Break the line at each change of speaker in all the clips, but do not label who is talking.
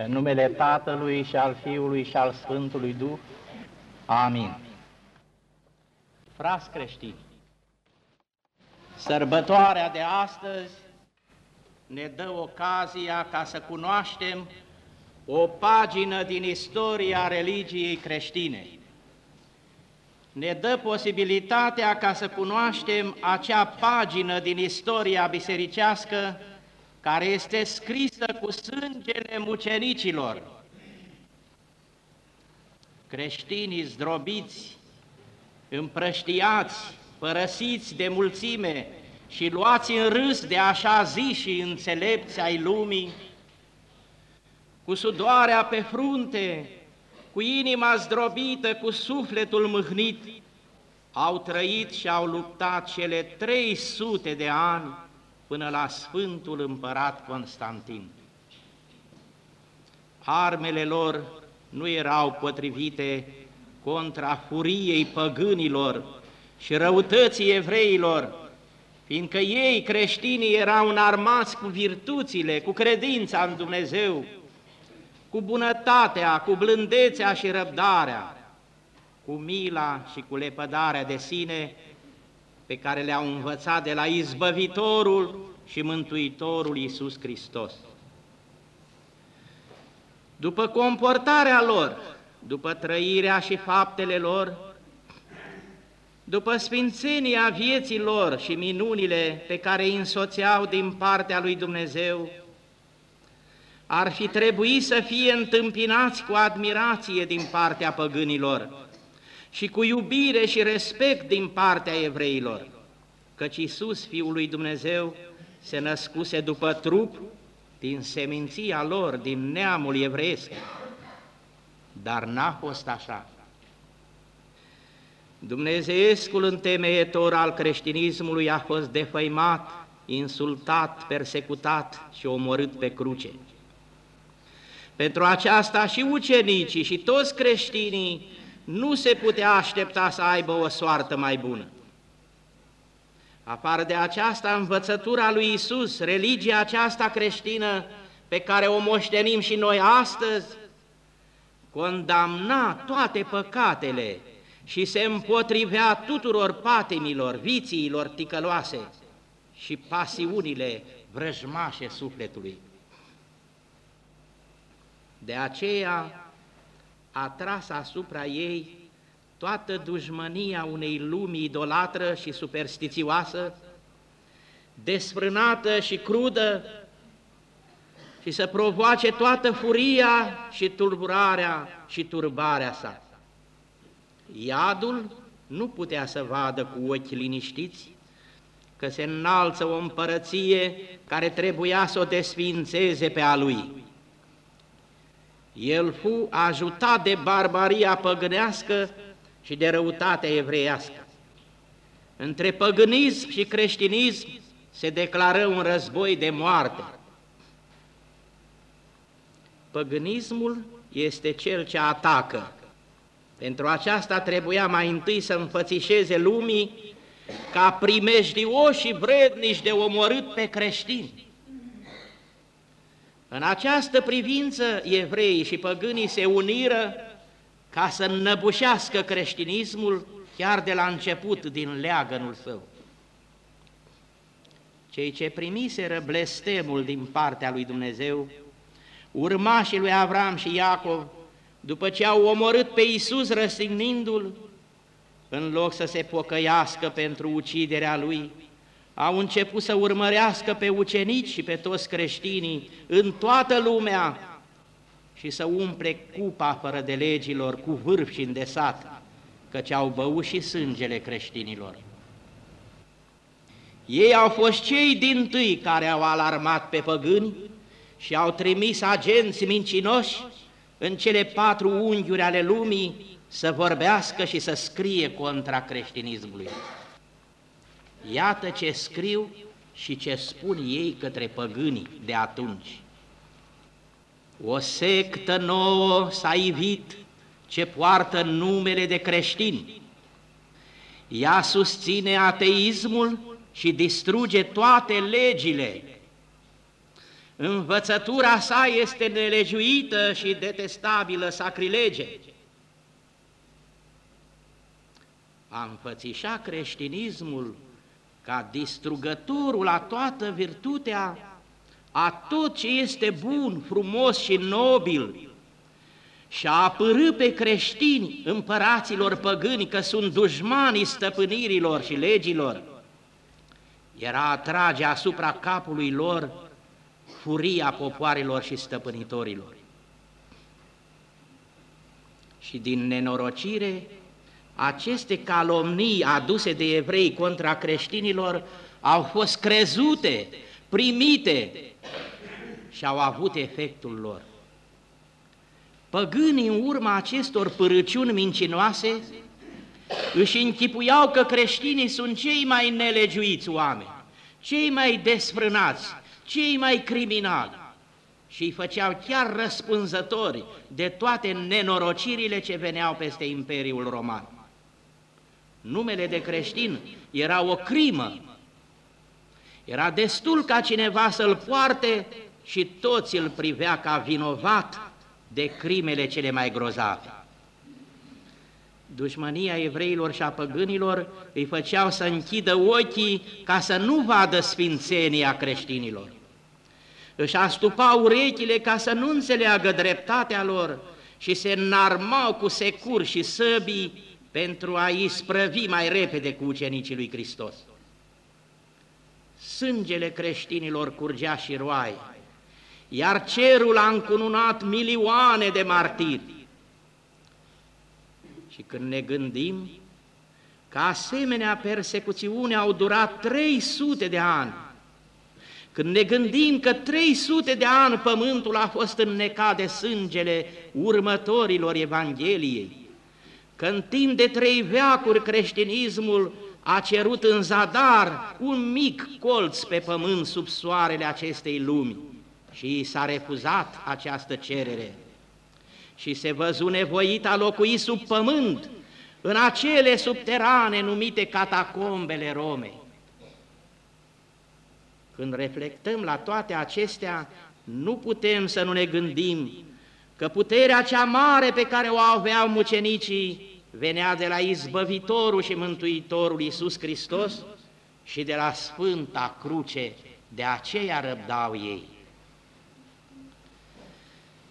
În numele Tatălui și al Fiului și al Sfântului Duh. Amin. Frați creștini, sărbătoarea de astăzi ne dă ocazia ca să cunoaștem o pagină din istoria religiei creștine. Ne dă posibilitatea ca să cunoaștem acea pagină din istoria bisericească care este scrisă cu sângele mucenicilor. Creștinii zdrobiți, împrăștiați, părăsiți de mulțime și luați în râs de așa zi și înțelepți ai lumii, cu sudoarea pe frunte, cu inima zdrobită, cu sufletul mâhnit, au trăit și au luptat cele 300 de ani până la Sfântul Împărat Constantin. Armele lor nu erau potrivite contra furiei păgânilor și răutății evreilor, fiindcă ei, creștinii, erau înarmați cu virtuțile, cu credința în Dumnezeu, cu bunătatea, cu blândețea și răbdarea, cu mila și cu lepădarea de sine, pe care le-au învățat de la Izbăvitorul și Mântuitorul Iisus Hristos. După comportarea lor, după trăirea și faptele lor, după sfințenia vieții lor și minunile pe care îi însoțeau din partea lui Dumnezeu, ar fi trebuit să fie întâmpinați cu admirație din partea păgânilor și cu iubire și respect din partea evreilor, căci Iisus, Fiul lui Dumnezeu, se născuse după trup din seminția lor, din neamul evreiesc, dar n-a fost așa. Dumnezeescul întemeietor al creștinismului a fost defăimat, insultat, persecutat și omorât pe cruce. Pentru aceasta și ucenicii și toți creștinii nu se putea aștepta să aibă o soartă mai bună. Afară de aceasta, învățătura lui Isus, religia aceasta creștină pe care o moștenim și noi astăzi, condamna toate păcatele și se împotrivea tuturor patimilor, vițiilor ticăloase și pasiunile vrăjmașe sufletului. De aceea a tras asupra ei toată dușmănia unei lumii idolatră și superstițioasă, desfrânată și crudă, și să provoace toată furia și tulburarea și turbarea sa. Iadul nu putea să vadă cu ochi liniștiți că se înalță o împărăție care trebuia să o desfințeze pe a lui. El fu ajutat de barbaria păgânească și de răutatea evreiască. Între păgânism și creștinism se declară un război de moarte. Păgânismul este cel ce atacă. Pentru aceasta trebuia mai întâi să înfățișeze lumii ca primejdioși și vrednici de omorât pe creștini. În această privință, evreii și păgânii se uniră ca să înnăbușească creștinismul chiar de la început din leagănul său. Cei ce primiseră blestemul din partea lui Dumnezeu, urmașii lui Avram și Iacov, după ce au omorât pe Iisus răstignindu-l, în loc să se pocăiască pentru uciderea lui, au început să urmărească pe ucenici și pe toți creștinii în toată lumea și să umple cupa fără de legilor cu vârf și îndesat, căci au băut și sângele creștinilor. Ei au fost cei din tâi care au alarmat pe păgâni și au trimis agenți mincinoși în cele patru unghiuri ale lumii să vorbească și să scrie contra creștinismului. Iată ce scriu și ce spun ei către păgânii de atunci. O sectă nouă s-a ivit ce poartă numele de creștini. Ea susține ateismul și distruge toate legile. învățătura sa este nelegiuită și detestabilă, sacrilege. A înfățișa creștinismul ca distrugătorul a toată virtutea, a tot ce este bun, frumos și nobil, și a apărât pe creștini împăraților păgâni că sunt dușmanii stăpânirilor și legilor, era atrage asupra capului lor furia popoarelor și stăpânitorilor. Și din nenorocire, aceste calomnii aduse de evrei contra creștinilor au fost crezute, primite și au avut efectul lor. Păgânii în urma acestor părăciuni mincinoase își închipuiau că creștinii sunt cei mai nelegiuiți oameni, cei mai desfrânați, cei mai criminali și îi făceau chiar răspunzători de toate nenorocirile ce veneau peste Imperiul Roman. Numele de creștin era o crimă. Era destul ca cineva să-l poarte și toți îl privea ca vinovat de crimele cele mai grozave. Dușmania evreilor și a păgânilor îi făceau să închidă ochii ca să nu vadă sfințenia creștinilor. Își astupau urechile ca să nu înțeleagă dreptatea lor și se înarmau cu securi și săbii pentru a isprăvi mai repede cu ucenicii lui Hristos. Sângele creștinilor curgea și roaie, iar cerul a încununat milioane de martiri. Și când ne gândim că asemenea persecuțiune au durat 300 de ani, când ne gândim că 300 de ani pământul a fost înnecat de sângele următorilor Evangheliei, că în timp de trei veacuri creștinismul a cerut în zadar un mic colț pe pământ sub soarele acestei lumi și s-a refuzat această cerere și se văzu nevoit a locui sub pământ, în acele subterane numite catacombele Romei. Când reflectăm la toate acestea, nu putem să nu ne gândim că puterea cea mare pe care o aveau mucenicii venea de la izbăvitorul și mântuitorul Iisus Hristos și de la Sfânta Cruce, de aceea răbdau ei.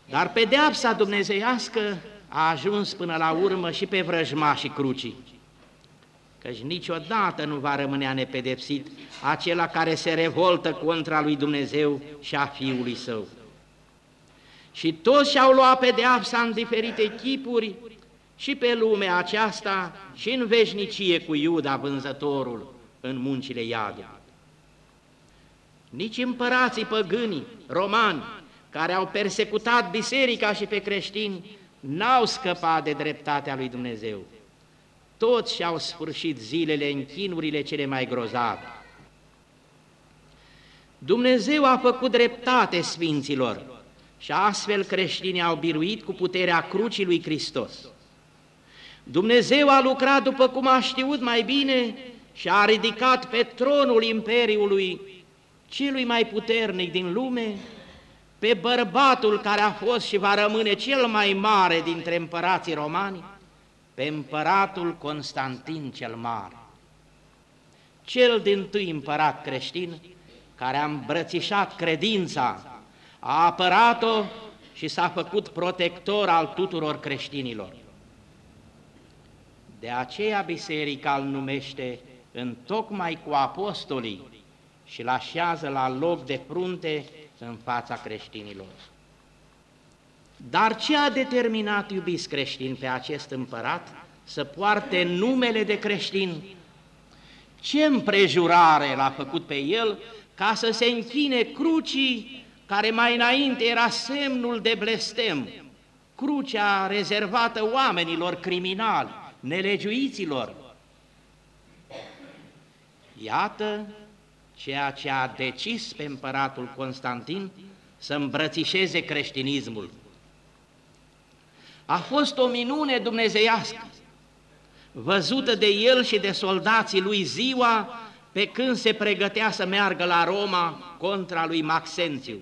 Dar pedeapsa dumnezeiască a ajuns până la urmă și pe vrăjmașii crucii, căci niciodată nu va rămâne nepedepsit acela care se revoltă contra lui Dumnezeu și a Fiului Său. Și toți și-au luat pedeapsa în diferite chipuri și pe lumea aceasta și în veșnicie cu Iuda vânzătorul în muncile iadului. Nici împărații păgânii, romani, care au persecutat biserica și pe creștini, n-au scăpat de dreptatea lui Dumnezeu. Toți și-au sfârșit zilele în chinurile cele mai grozave. Dumnezeu a făcut dreptate sfinților și astfel creștinii au biruit cu puterea crucii lui Hristos. Dumnezeu a lucrat după cum a știut mai bine și a ridicat pe tronul Imperiului celui mai puternic din lume, pe bărbatul care a fost și va rămâne cel mai mare dintre împărații romani, pe împăratul Constantin cel Mare, cel din tâi împărat creștin, care a îmbrățișat credința, a apărat-o și s-a făcut protector al tuturor creștinilor. De aceea biserica îl numește în tocmai cu apostolii și îl așează la loc de frunte în fața creștinilor. Dar ce a determinat, iubiți creștini, pe acest împărat să poarte numele de creștin? Ce împrejurare l-a făcut pe el ca să se închine crucii care mai înainte era semnul de blestem, crucea rezervată oamenilor criminali, nelegiuiților. Iată ceea ce a decis pe împăratul Constantin să îmbrățișeze creștinismul. A fost o minune dumnezeiască, văzută de el și de soldații lui ziua pe când se pregătea să meargă la Roma contra lui Maxențiu,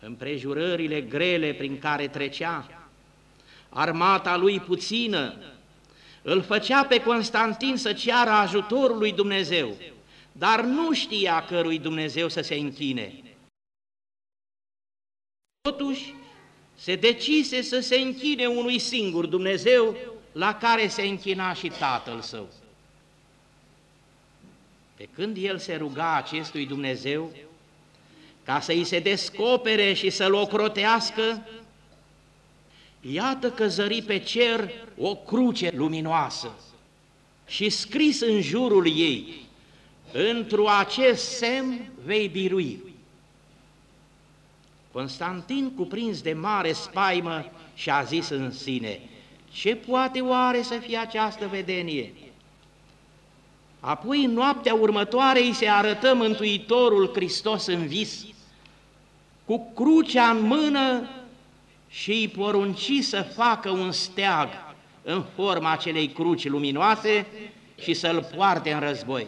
împrejurările grele prin care trecea, armata lui puțină, îl făcea pe Constantin să ceară ajutorul lui Dumnezeu, dar nu știa cărui Dumnezeu să se închine. Totuși, se decise să se închine unui singur Dumnezeu la care se închina și tatăl său. Pe când el se ruga acestui Dumnezeu ca să îi se descopere și să-l ocrotească, iată că zări pe cer o cruce luminoasă și scris în jurul ei, într-o acest semn vei birui. Constantin, cuprins de mare spaimă, și-a zis în sine, ce poate oare să fie această vedenie? Apoi, în noaptea următoare, îi se arătă Mântuitorul Hristos în vis, cu crucea în mână și îi porunci să facă un steag în forma acelei cruci luminoase și să-l poarte în război,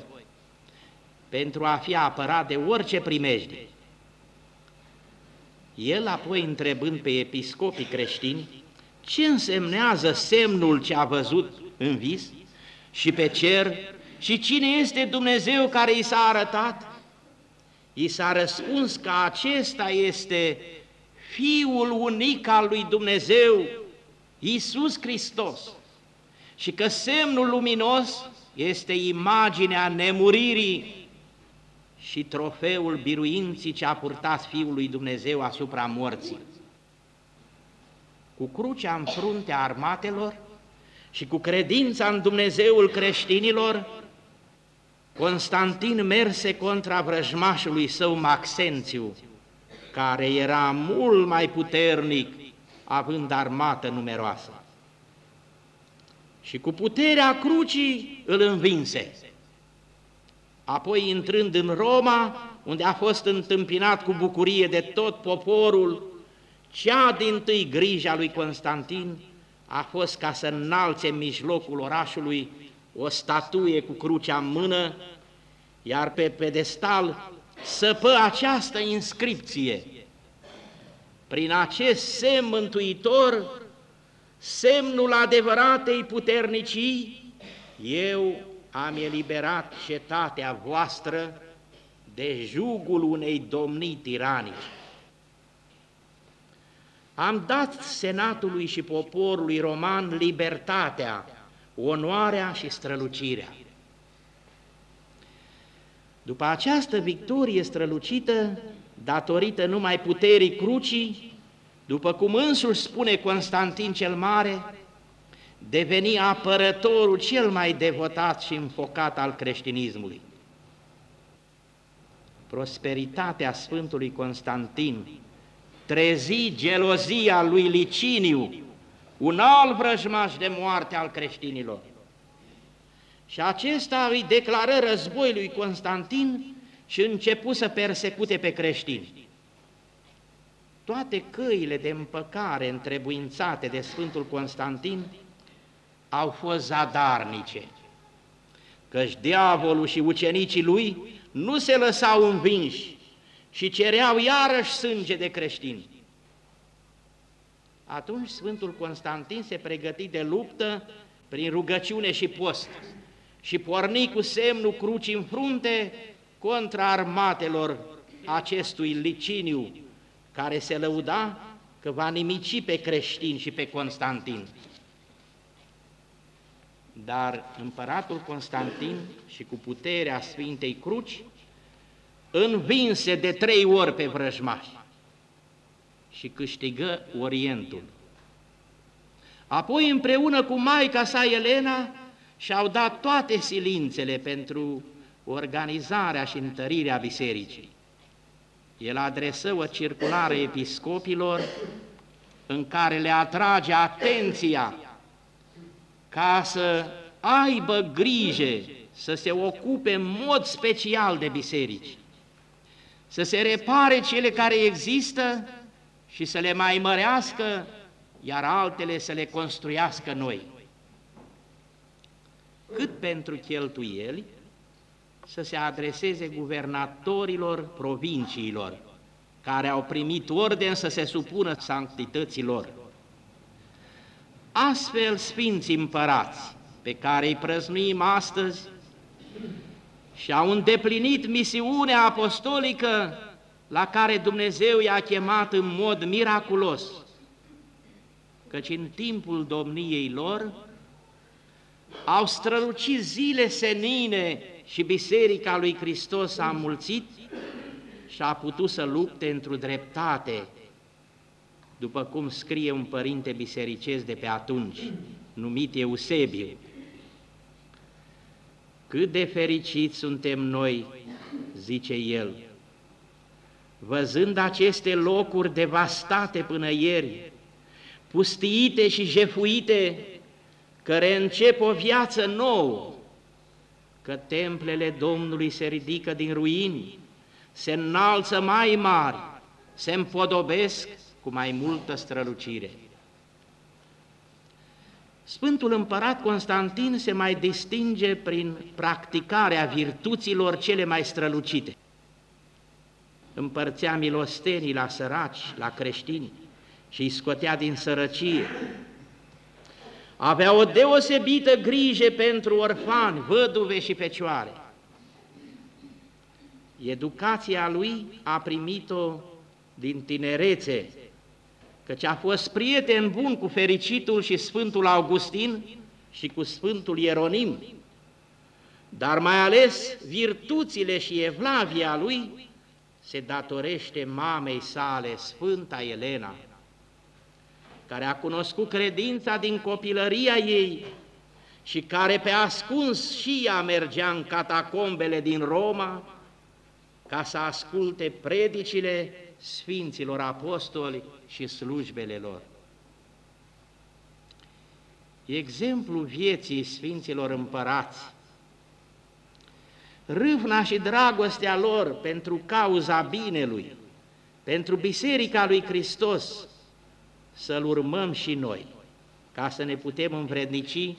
pentru a fi apărat de orice primejde. El apoi, întrebând pe episcopii creștini, ce însemnează semnul ce a văzut în vis și pe cer și cine este Dumnezeu care i s-a arătat, i s-a răspuns că acesta este Fiul unic al lui Dumnezeu, Iisus Hristos, și că semnul luminos este imaginea nemuririi și trofeul biruinții ce a purtat Fiul lui Dumnezeu asupra morții. Cu crucea în fruntea armatelor și cu credința în Dumnezeul creștinilor, Constantin merse contra vrăjmașului său Maxențiu, care era mult mai puternic, având armată numeroasă. Și cu puterea crucii îl învinse apoi intrând în Roma, unde a fost întâmpinat cu bucurie de tot poporul, cea din tâi grija lui Constantin a fost ca să înalțe în mijlocul orașului o statuie cu crucea în mână, iar pe pedestal săpă această inscripție. Prin acest semn mântuitor, semnul adevăratei puternicii, eu am eliberat cetatea voastră de jugul unei domnii tiranice. Am dat senatului și poporului roman libertatea, onoarea și strălucirea. După această victorie strălucită, datorită numai puterii crucii, după cum însuși spune Constantin cel Mare, deveni apărătorul cel mai devotat și înfocat al creștinismului. Prosperitatea Sfântului Constantin trezi gelozia lui Liciniu, un alt vrăjmaș de moarte al creștinilor. Și acesta îi declară război lui Constantin și începu să persecute pe creștini. Toate căile de împăcare întrebuințate de Sfântul Constantin au fost zadarnice, căci diavolul și ucenicii lui nu se lăsau învinși și cereau iarăși sânge de creștini. Atunci Sfântul Constantin se pregăti de luptă prin rugăciune și post și porni cu semnul crucii în frunte contra armatelor acestui liciniu care se lăuda că va nimici pe creștini și pe Constantin. Dar împăratul Constantin și cu puterea Sfintei Cruci învinse de trei ori pe vrăjmași și câștigă Orientul. Apoi împreună cu maica sa Elena și-au dat toate silințele pentru organizarea și întărirea bisericii. El adresă o circulară episcopilor în care le atrage atenția ca să aibă grijă să se ocupe în mod special de biserici, să se repare cele care există și să le mai mărească, iar altele să le construiască noi. Cât pentru cheltuieli, să se adreseze guvernatorilor provinciilor, care au primit orden să se supună sanctităților. Astfel, Sfinții Împărați, pe care îi prăznuim astăzi, și-au îndeplinit misiunea apostolică la care Dumnezeu i-a chemat în mod miraculos, căci în timpul domniei lor au strălucit zile senine și Biserica lui Hristos a mulțit și a putut să lupte într-o dreptate, după cum scrie un părinte bisericesc de pe atunci, numit Eusebiu. Cât de fericiți suntem noi, zice el, văzând aceste locuri devastate până ieri, pustiite și jefuite, care încep o viață nouă, că templele Domnului se ridică din ruini, se înalță mai mari, se împodobesc cu mai multă strălucire. Sfântul Împărat Constantin se mai distinge prin practicarea virtuților cele mai strălucite. Împărțea milostenii la săraci, la creștini și îi scotea din sărăcie. Avea o deosebită grijă pentru orfani, văduve și fecioare. Educația lui a primit-o din tinerețe, căci a fost prieten bun cu fericitul și Sfântul Augustin și cu Sfântul Ieronim, dar mai ales virtuțile și evlavia lui se datorește mamei sale, Sfânta Elena, care a cunoscut credința din copilăria ei și care pe ascuns și ea mergea în catacombele din Roma ca să asculte predicile Sfinților Apostoli și slujbele lor. Exemplu vieții Sfinților Împărați, râvna și dragostea lor pentru cauza binelui, pentru Biserica lui Hristos, să-L urmăm și noi, ca să ne putem învrednici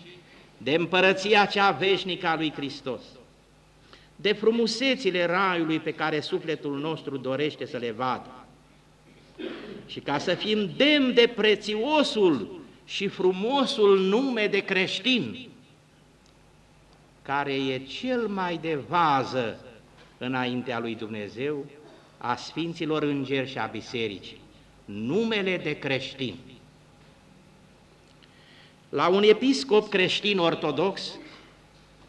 de împărăția cea veșnică a lui Hristos, de frumusețile raiului pe care sufletul nostru dorește să le vadă. Și ca să fim demn de prețiosul și frumosul nume de creștin, care e cel mai de vază înaintea lui Dumnezeu, a Sfinților Îngeri și a Bisericii numele de creștin. La un episcop creștin ortodox,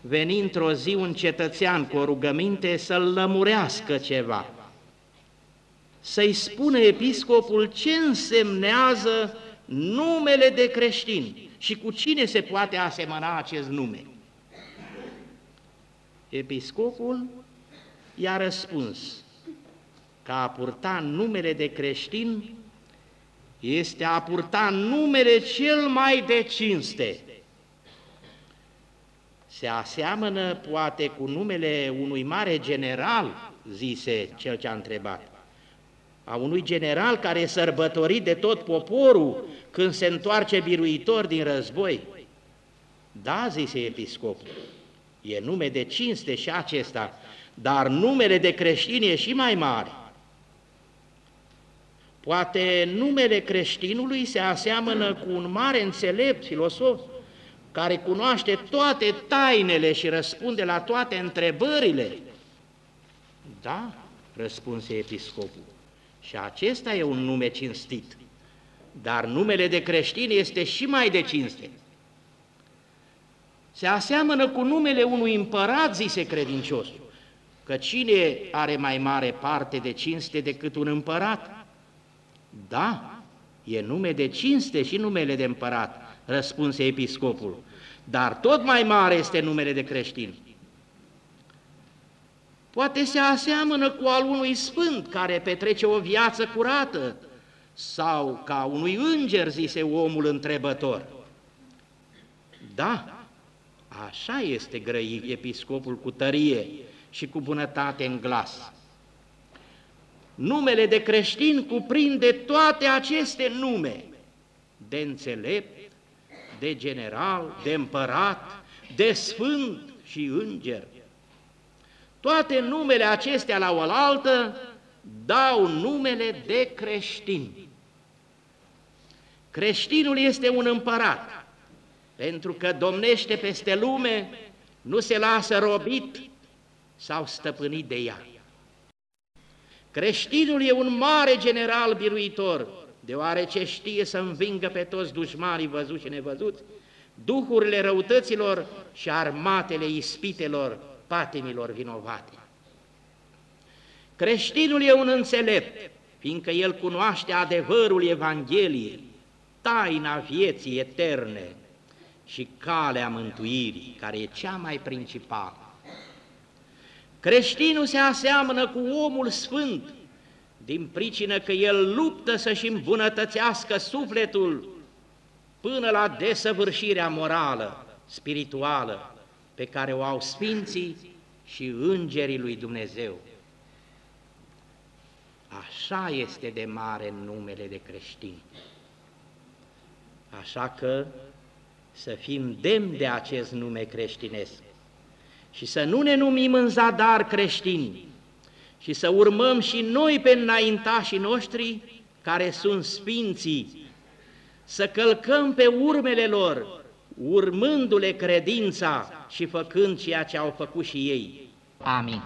veni într-o zi un cetățean cu o rugăminte să-l lămurească ceva, să-i spună episcopul ce însemnează numele de creștin și cu cine se poate asemăna acest nume. Episcopul i-a răspuns că a purta numele de creștin este a purta numele cel mai de cinste. Se aseamănă poate cu numele unui mare general, zise cel ce a întrebat, a unui general care e sărbătorit de tot poporul când se întoarce biruitor din război. Da, zise episcopul, e nume de cinste și acesta, dar numele de creștin e și mai mare. Poate numele creștinului se aseamănă cu un mare înțelept filosof care cunoaște toate tainele și răspunde la toate întrebările. Da, răspunse episcopul, și acesta e un nume cinstit, dar numele de creștin este și mai de cinste. Se aseamănă cu numele unui împărat, zise credinciosul, că cine are mai mare parte de cinste decât un împărat? Da, e nume de cinste și numele de împărat, răspunse episcopul, dar tot mai mare este numele de creștin. Poate se aseamănă cu al unui sfânt care petrece o viață curată, sau ca unui înger, zise omul întrebător. Da, așa este grăi episcopul cu tărie și cu bunătate în glas. Numele de creștin cuprinde toate aceste nume, de înțelept, de general, de împărat, de sfânt și înger. Toate numele acestea la oaltă dau numele de creștin. Creștinul este un împărat, pentru că domnește peste lume, nu se lasă robit sau stăpânit de ea. Creștinul e un mare general biruitor, deoarece știe să învingă pe toți dușmanii văzuți și nevăzuți, duhurile răutăților și armatele ispitelor, patimilor vinovate. Creștinul e un înțelept, fiindcă el cunoaște adevărul Evangheliei, taina vieții eterne și calea mântuirii, care e cea mai principală. Creștinul se aseamănă cu omul sfânt, din pricină că el luptă să-și îmbunătățească sufletul până la desăvârșirea morală, spirituală, pe care o au sfinții și îngerii lui Dumnezeu. Așa este de mare numele de creștini. Așa că să fim demni de acest nume creștinesc și să nu ne numim în zadar creștini și să urmăm și noi pe înaintașii noștri care sunt sfinții, să călcăm pe urmele lor, urmându-le credința și făcând ceea ce au făcut și ei.
Amin.